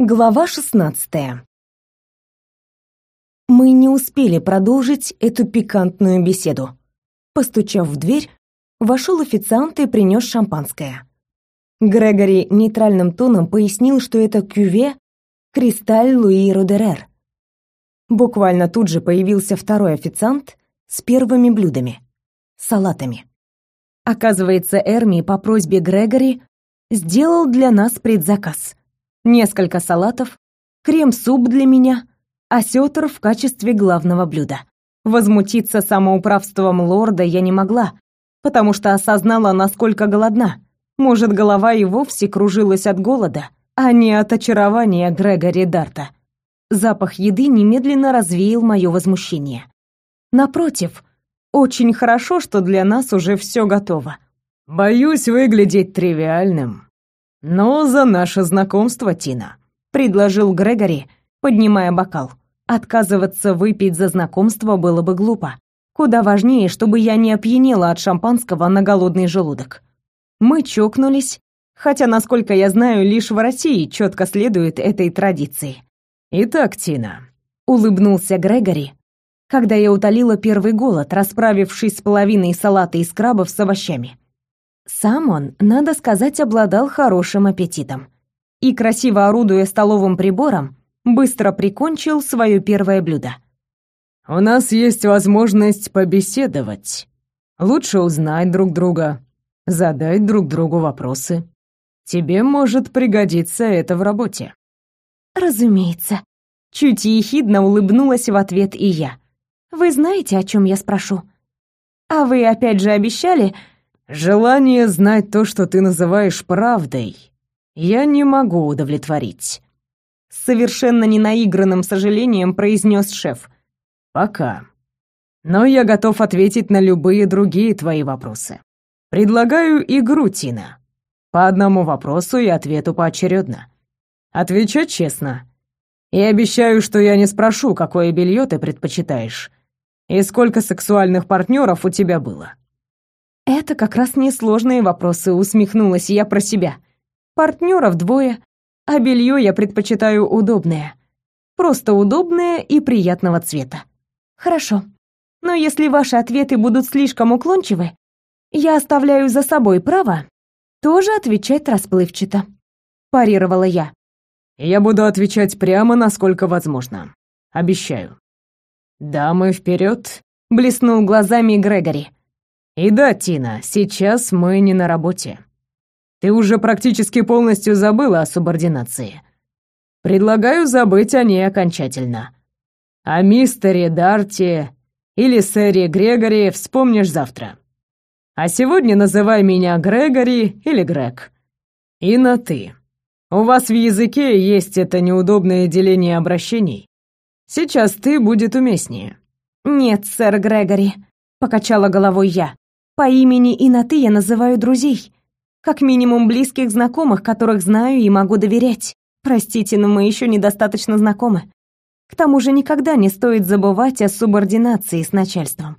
Глава 16. Мы не успели продолжить эту пикантную беседу. Постучав в дверь, вошел официант и принес шампанское. Грегори нейтральным тоном пояснил, что это кюве «Кристаль Луи Родерер». Буквально тут же появился второй официант с первыми блюдами — салатами. Оказывается, Эрми по просьбе Грегори сделал для нас предзаказ — несколько салатов, крем-суп для меня, осетр в качестве главного блюда. Возмутиться самоуправством лорда я не могла, потому что осознала, насколько голодна. Может, голова и вовсе кружилась от голода, а не от очарования Грегори Дарта. Запах еды немедленно развеял мое возмущение. Напротив, очень хорошо, что для нас уже все готово. Боюсь выглядеть тривиальным, «Но за наше знакомство, Тина», — предложил Грегори, поднимая бокал. Отказываться выпить за знакомство было бы глупо. Куда важнее, чтобы я не опьянела от шампанского на голодный желудок. Мы чокнулись, хотя, насколько я знаю, лишь в России четко следует этой традиции. «Итак, Тина», — улыбнулся Грегори, когда я утолила первый голод, расправившись с половиной салата из крабов с овощами. Сам он, надо сказать, обладал хорошим аппетитом. И, красиво орудуя столовым прибором, быстро прикончил свое первое блюдо. «У нас есть возможность побеседовать. Лучше узнать друг друга, задать друг другу вопросы. Тебе может пригодиться это в работе». «Разумеется». Чуть ехидно улыбнулась в ответ и я. «Вы знаете, о чем я спрошу? А вы опять же обещали, Желание знать то, что ты называешь правдой, я не могу удовлетворить. С совершенно ненаигранным сожалением произнес шеф. Пока. Но я готов ответить на любые другие твои вопросы. Предлагаю игру, Тина. По одному вопросу и ответу поочередно. Отвечать честно. И обещаю, что я не спрошу, какое белье ты предпочитаешь и сколько сексуальных партнеров у тебя было. Это как раз несложные вопросы, усмехнулась я про себя. Партнеров двое, а белье я предпочитаю удобное. Просто удобное и приятного цвета. Хорошо. Но если ваши ответы будут слишком уклончивы, я оставляю за собой право тоже отвечать расплывчато. Парировала я. Я буду отвечать прямо, насколько возможно. Обещаю. Дамы, вперед! Блеснул глазами Грегори. И да, Тина, сейчас мы не на работе. Ты уже практически полностью забыла о субординации. Предлагаю забыть о ней окончательно. О мистере Дарте или сэре Грегори вспомнишь завтра. А сегодня называй меня Грегори или Грег. И на «ты». У вас в языке есть это неудобное деление обращений. Сейчас «ты» будет уместнее. «Нет, сэр Грегори», — покачала головой я. По имени и на «ты» я называю друзей. Как минимум близких знакомых, которых знаю и могу доверять. Простите, но мы еще недостаточно знакомы. К тому же никогда не стоит забывать о субординации с начальством.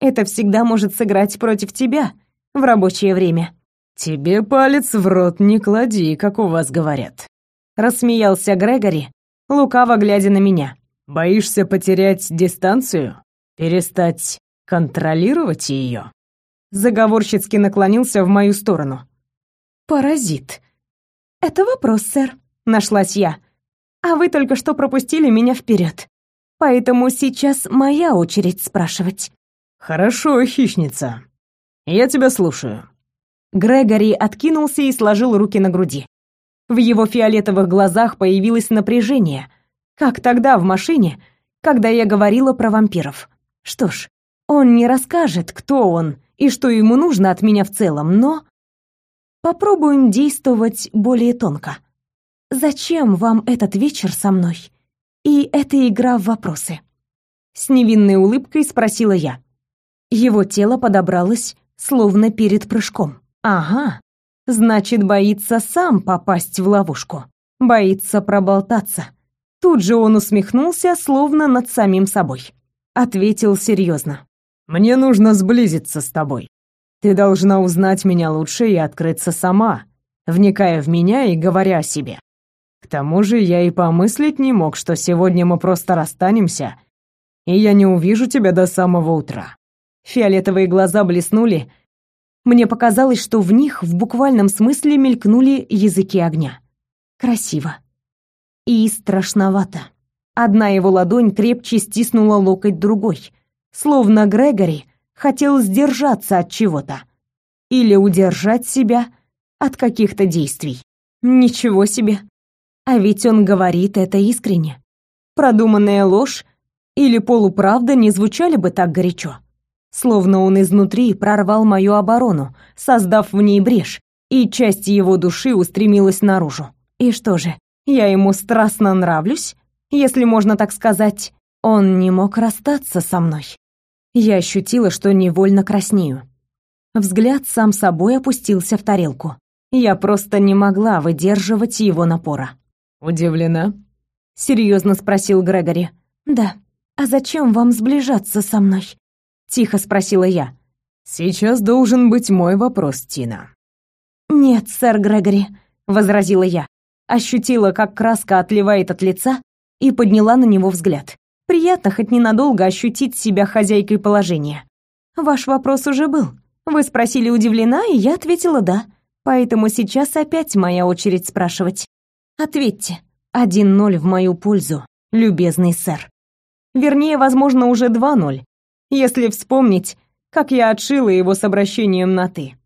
Это всегда может сыграть против тебя в рабочее время. «Тебе палец в рот не клади, как у вас говорят», — рассмеялся Грегори, лукаво глядя на меня. «Боишься потерять дистанцию? Перестать контролировать ее?» Заговорщицки наклонился в мою сторону. Паразит. Это вопрос, сэр, нашлась я. А вы только что пропустили меня вперед. Поэтому сейчас моя очередь спрашивать. Хорошо, хищница. Я тебя слушаю. Грегори откинулся и сложил руки на груди. В его фиолетовых глазах появилось напряжение, как тогда в машине, когда я говорила про вампиров. Что ж, он не расскажет, кто он и что ему нужно от меня в целом, но... Попробуем действовать более тонко. Зачем вам этот вечер со мной? И эта игра в вопросы? С невинной улыбкой спросила я. Его тело подобралось, словно перед прыжком. Ага, значит, боится сам попасть в ловушку. Боится проболтаться. Тут же он усмехнулся, словно над самим собой. Ответил серьезно. Мне нужно сблизиться с тобой. Ты должна узнать меня лучше и открыться сама, вникая в меня и говоря о себе. К тому же я и помыслить не мог, что сегодня мы просто расстанемся, и я не увижу тебя до самого утра. Фиолетовые глаза блеснули. Мне показалось, что в них в буквальном смысле мелькнули языки огня. Красиво. И страшновато. Одна его ладонь крепче стиснула локоть другой, словно Грегори хотел сдержаться от чего-то или удержать себя от каких-то действий. Ничего себе. А ведь он говорит это искренне. Продуманная ложь или полуправда не звучали бы так горячо. Словно он изнутри прорвал мою оборону, создав в ней брешь, и часть его души устремилась наружу. И что же, я ему страстно нравлюсь? Если можно так сказать, он не мог расстаться со мной. Я ощутила, что невольно краснею. Взгляд сам собой опустился в тарелку. Я просто не могла выдерживать его напора. «Удивлена?» — серьезно спросил Грегори. «Да. А зачем вам сближаться со мной?» — тихо спросила я. «Сейчас должен быть мой вопрос, Тина». «Нет, сэр Грегори», — возразила я. Ощутила, как краска отливает от лица, и подняла на него взгляд. Приятно хоть ненадолго ощутить себя хозяйкой положения. Ваш вопрос уже был. Вы спросили, удивлена, и я ответила «да». Поэтому сейчас опять моя очередь спрашивать. Ответьте. Один ноль в мою пользу, любезный сэр. Вернее, возможно, уже два ноль, если вспомнить, как я отшила его с обращением на «ты».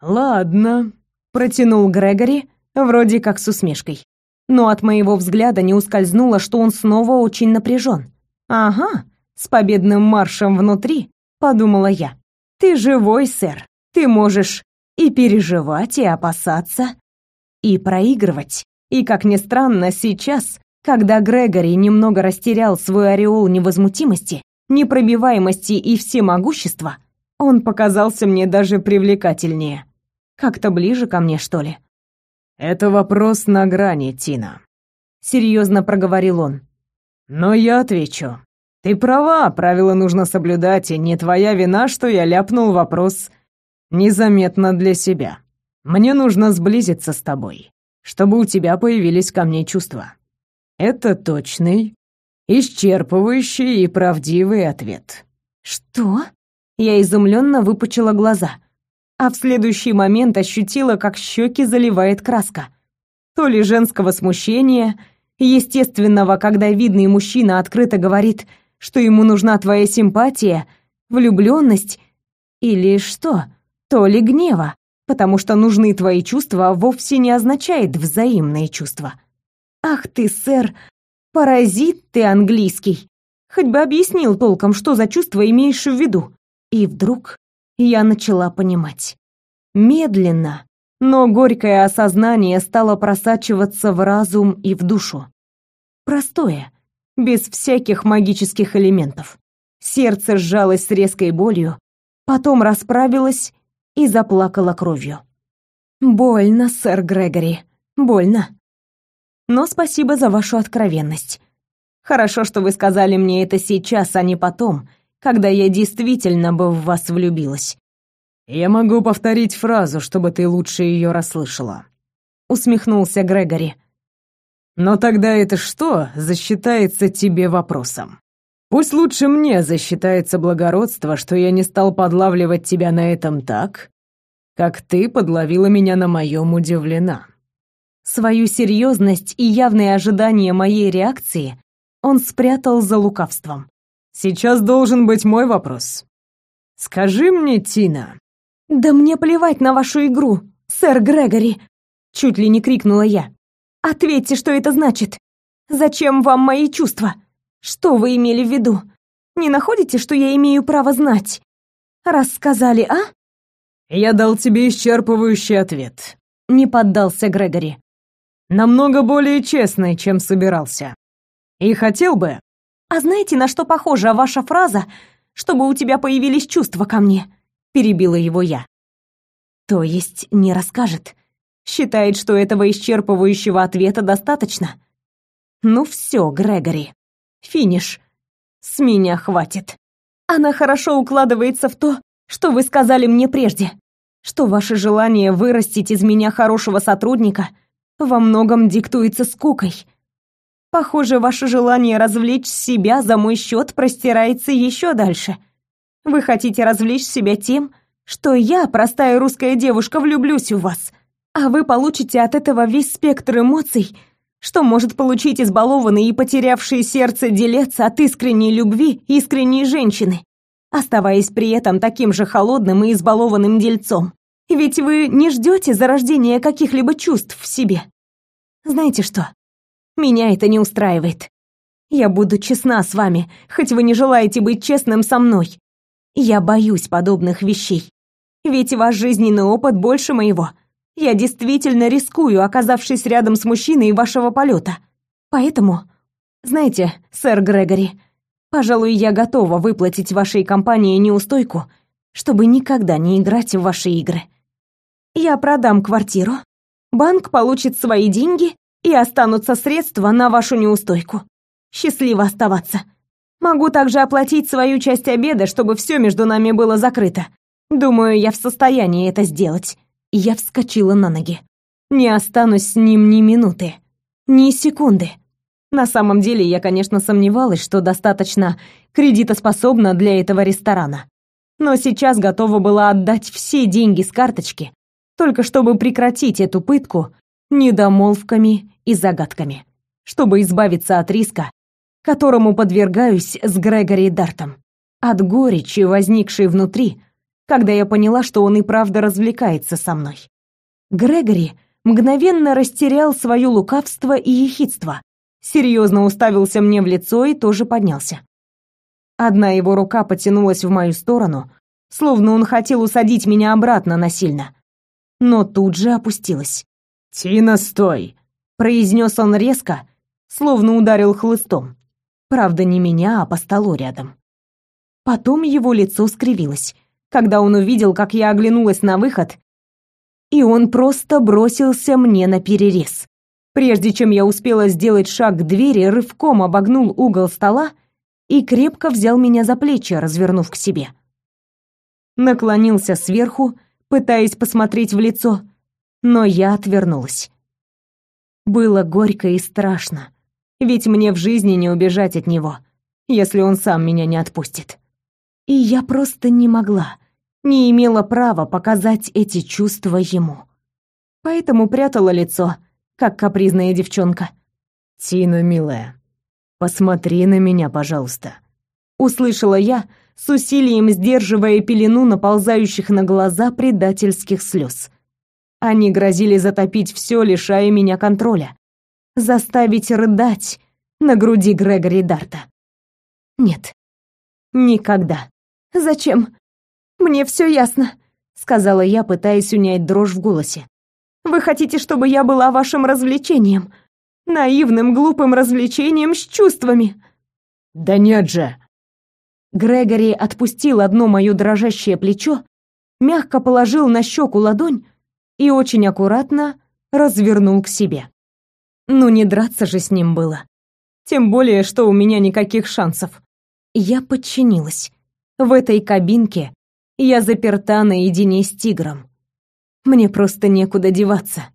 «Ладно», — протянул Грегори, вроде как с усмешкой. Но от моего взгляда не ускользнуло, что он снова очень напряжен. «Ага, с победным маршем внутри», — подумала я. Ты живой, сэр. Ты можешь и переживать, и опасаться, и проигрывать. И, как ни странно, сейчас, когда Грегори немного растерял свой ореол невозмутимости, непробиваемости и всемогущества, он показался мне даже привлекательнее. Как-то ближе ко мне, что ли. «Это вопрос на грани, Тина», — серьезно проговорил он. «Но я отвечу. Ты права, правила нужно соблюдать, и не твоя вина, что я ляпнул вопрос незаметно для себя. Мне нужно сблизиться с тобой, чтобы у тебя появились ко мне чувства. Это точный, исчерпывающий и правдивый ответ. Что? Я изумленно выпучила глаза, а в следующий момент ощутила, как щеки заливает краска. То ли женского смущения, естественного, когда видный мужчина открыто говорит что ему нужна твоя симпатия, влюбленность или что, то ли гнева, потому что нужны твои чувства вовсе не означает взаимные чувства. Ах ты, сэр, паразит ты английский. Хоть бы объяснил толком, что за чувства имеешь в виду. И вдруг я начала понимать. Медленно, но горькое осознание стало просачиваться в разум и в душу. Простое, без всяких магических элементов. Сердце сжалось с резкой болью, потом расправилось и заплакало кровью. Больно, сэр Грегори, больно. Но спасибо за вашу откровенность. Хорошо, что вы сказали мне это сейчас, а не потом, когда я действительно бы в вас влюбилась. Я могу повторить фразу, чтобы ты лучше ее расслышала. Усмехнулся Грегори. Но тогда это что засчитается тебе вопросом? Пусть лучше мне засчитается благородство, что я не стал подлавливать тебя на этом так, как ты подловила меня на моем удивлена. Свою серьезность и явные ожидания моей реакции он спрятал за лукавством. Сейчас должен быть мой вопрос. Скажи мне, Тина. Да мне плевать на вашу игру, сэр Грегори, чуть ли не крикнула я. Ответьте, что это значит. Зачем вам мои чувства? Что вы имели в виду? Не находите, что я имею право знать? Рассказали, а? Я дал тебе исчерпывающий ответ. Не поддался Грегори. Намного более честный, чем собирался. И хотел бы... А знаете, на что похожа ваша фраза, чтобы у тебя появились чувства ко мне? Перебила его я. То есть не расскажет. Считает, что этого исчерпывающего ответа достаточно. Ну все, Грегори. Финиш. С меня хватит. Она хорошо укладывается в то, что вы сказали мне прежде, что ваше желание вырастить из меня хорошего сотрудника во многом диктуется скукой. Похоже, ваше желание развлечь себя за мой счет простирается еще дальше. Вы хотите развлечь себя тем, что я, простая русская девушка, влюблюсь в вас, а вы получите от этого весь спектр эмоций, что может получить избалованный и потерявший сердце делец от искренней любви искренней женщины, оставаясь при этом таким же холодным и избалованным дельцом. Ведь вы не ждете зарождения каких-либо чувств в себе. Знаете что? Меня это не устраивает. Я буду честна с вами, хоть вы не желаете быть честным со мной. Я боюсь подобных вещей. Ведь ваш жизненный опыт больше моего. Я действительно рискую, оказавшись рядом с мужчиной вашего полета. Поэтому, знаете, сэр Грегори, пожалуй, я готова выплатить вашей компании неустойку, чтобы никогда не играть в ваши игры. Я продам квартиру, банк получит свои деньги и останутся средства на вашу неустойку. Счастливо оставаться. Могу также оплатить свою часть обеда, чтобы все между нами было закрыто. Думаю, я в состоянии это сделать. Я вскочила на ноги. Не останусь с ним ни минуты, ни секунды. На самом деле, я, конечно, сомневалась, что достаточно кредитоспособна для этого ресторана. Но сейчас готова была отдать все деньги с карточки, только чтобы прекратить эту пытку недомолвками и загадками, чтобы избавиться от риска, которому подвергаюсь с Грегори Дартом, от горечи, возникшей внутри, когда я поняла, что он и правда развлекается со мной. Грегори мгновенно растерял свое лукавство и ехидство, серьезно уставился мне в лицо и тоже поднялся. Одна его рука потянулась в мою сторону, словно он хотел усадить меня обратно насильно, но тут же опустилась. «Тина, стой!» — произнес он резко, словно ударил хлыстом. Правда, не меня, а по столу рядом. Потом его лицо скривилось когда он увидел, как я оглянулась на выход, и он просто бросился мне на перерез. Прежде чем я успела сделать шаг к двери, рывком обогнул угол стола и крепко взял меня за плечи, развернув к себе. Наклонился сверху, пытаясь посмотреть в лицо, но я отвернулась. Было горько и страшно, ведь мне в жизни не убежать от него, если он сам меня не отпустит. И я просто не могла не имела права показать эти чувства ему. Поэтому прятала лицо, как капризная девчонка. «Тина, милая, посмотри на меня, пожалуйста», — услышала я, с усилием сдерживая пелену наползающих на глаза предательских слез. Они грозили затопить все, лишая меня контроля, заставить рыдать на груди Грегори Дарта. Нет, никогда. Зачем? «Мне все ясно», — сказала я, пытаясь унять дрожь в голосе. «Вы хотите, чтобы я была вашим развлечением? Наивным, глупым развлечением с чувствами?» «Да нет же!» Грегори отпустил одно мое дрожащее плечо, мягко положил на щеку ладонь и очень аккуратно развернул к себе. Ну не драться же с ним было. Тем более, что у меня никаких шансов. Я подчинилась. В этой кабинке я заперта наедине с тигром. Мне просто некуда деваться.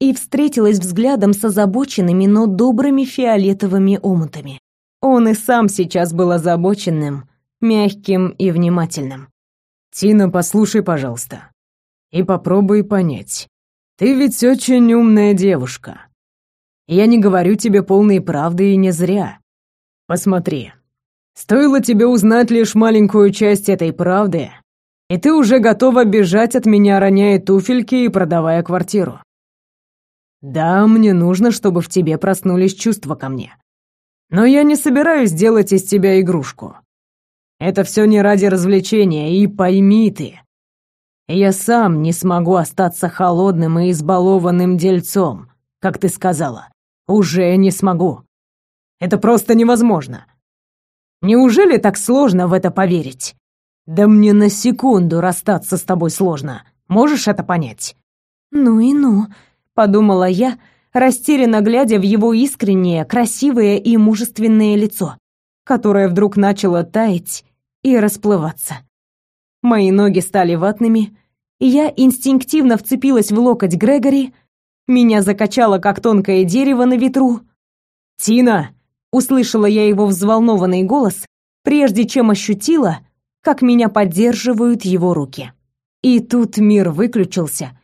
И встретилась взглядом с озабоченными, но добрыми фиолетовыми омутами. Он и сам сейчас был озабоченным, мягким и внимательным. «Тина, послушай, пожалуйста, и попробуй понять. Ты ведь очень умная девушка. Я не говорю тебе полной правды и не зря. Посмотри, стоило тебе узнать лишь маленькую часть этой правды, и ты уже готова бежать от меня, роняя туфельки и продавая квартиру. Да, мне нужно, чтобы в тебе проснулись чувства ко мне. Но я не собираюсь делать из тебя игрушку. Это все не ради развлечения, и пойми ты, я сам не смогу остаться холодным и избалованным дельцом, как ты сказала. Уже не смогу. Это просто невозможно. Неужели так сложно в это поверить? Да мне на секунду расстаться с тобой сложно. Можешь это понять? Ну и ну, подумала я, растерянно глядя в его искреннее, красивое и мужественное лицо, которое вдруг начало таять и расплываться. Мои ноги стали ватными, и я инстинктивно вцепилась в локоть Грегори, Меня закачало, как тонкое дерево на ветру. «Тина!» — услышала я его взволнованный голос, прежде чем ощутила, как меня поддерживают его руки. И тут мир выключился,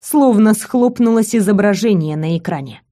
словно схлопнулось изображение на экране.